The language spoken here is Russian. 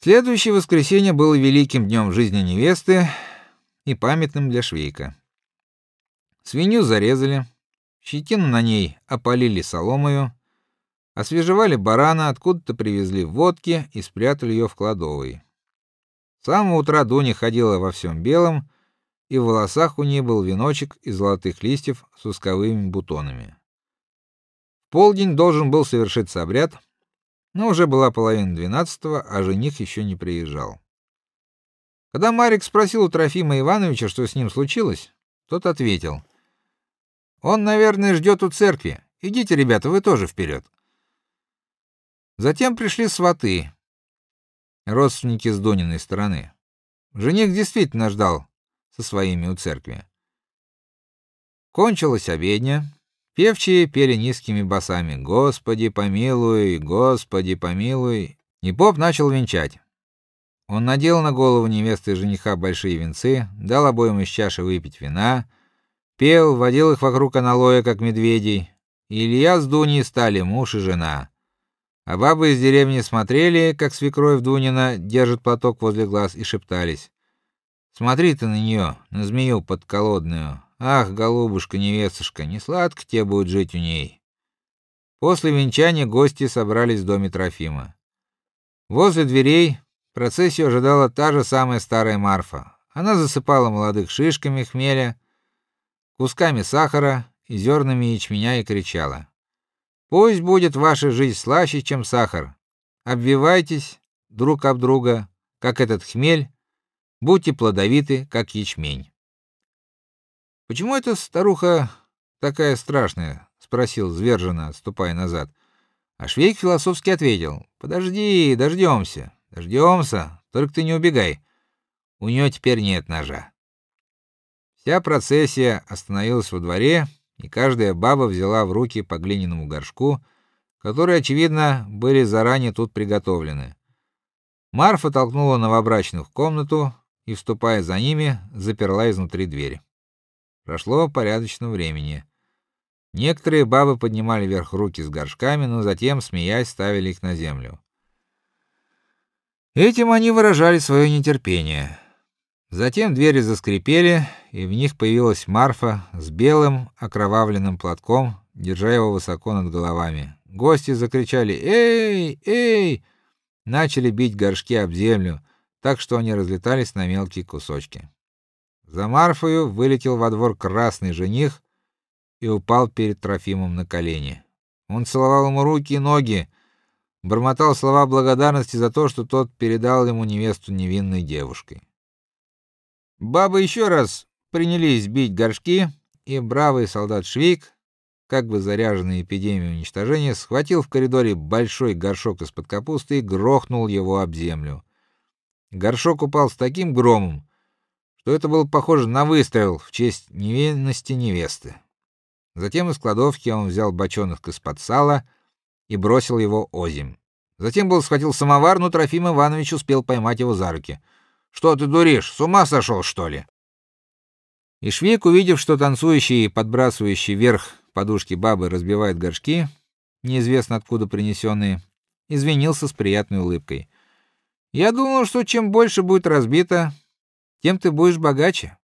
Следующее воскресенье было великим днем в жизни невесты и памятным для Швейка. Свинью зарезали, щетину на ней опалили соломою, освежевали барана, откуда-то привезли водки и спрятали ее в кладовой. С самого утра Дуня ходила во всем белом, и в волосах у нее был веночек из золотых листьев с усковыми бутонами. В полдень должен был совершиться обряд, но уже была половина двенадцатого, а жених еще не приезжал. Когда Марик спросил у Трофима Ивановича, что с ним случилось, тот ответил: "Он, наверное, ждет у церкви. Идите, ребята, вы тоже вперед. Затем пришли сваты, родственники с Дониной стороны. Жених действительно ждал со своими у церкви. Кончилась обедня. Певчие пели низкими басами: "Господи, помилуй, Господи, помилуй". И поп начал венчать. Он надел на голову невесты и жениха большие венцы, дал обоим из чаши выпить вина, пел, водил их вокруг аналоя как медведей. И Илья с Дуней стали муж и жена. А бабы из деревни смотрели, как свекровь Дунина держит платок возле глаз и шептались: "Смотри ты на нее, на змею подколодную, Ах, голубушка, невестушка, не сладко тебе будет жить у ней. После венчания гости собрались в доме Трофима. Возле дверей процессию ожидала та же самая старая Марфа. Она засыпала молодых шишками хмеля, кусками сахара и зернами ячменя и кричала: "Пусть будет ваша жизнь слаще, чем сахар. Обвивайтесь друг об друга, как этот хмель, будьте плодовиты, как ячмень". Почему эта старуха такая страшная? спросил зверженно, отступая назад. А Швейк философски ответил: "Подожди, дождемся, дождемся, только ты не убегай. У нее теперь нет ножа". Вся процессия остановилась во дворе, и каждая баба взяла в руки по глиняному горшку, которые очевидно были заранее тут приготовлены. Марфа толкнула новобрачных в комнату и, вступая за ними, заперла изнутри дверь. Прошло порядочно времени. Некоторые бабы поднимали вверх руки с горшками, но затем, смеясь, ставили их на землю. Этим они выражали свое нетерпение. Затем двери заскрипели, и в них появилась Марфа с белым окровавленным платком, держа его высоко над головами. Гости закричали: "Эй, эй!" начали бить горшки об землю, так что они разлетались на мелкие кусочки. За Марфою вылетел во двор красный жених и упал перед Трофимом на колени. Он целовал ему руки и ноги, бормотал слова благодарности за то, что тот передал ему невесту невинной девушкой. Бабы еще раз принялись бить горшки, и бравый солдат Швейк, как бы заряженный эпидемией уничтожения, схватил в коридоре большой горшок из-под капусты и грохнул его об землю. Горшок упал с таким громом, что это было похоже на выстрел в честь невинности невесты. Затем из кладовки он взял бочонок из-под сала и бросил его озимь. Затем был схватил самовар, но Трофим Иванович успел поймать его за руки. Что ты дуришь? С ума сошел, что ли? И Швейк, увидев, что танцующий и подбрасывающий вверх подушки бабы разбивает горшки, неизвестно откуда принесенные, извинился с приятной улыбкой. Я думал, что чем больше будет разбито, тем ты будешь богаче.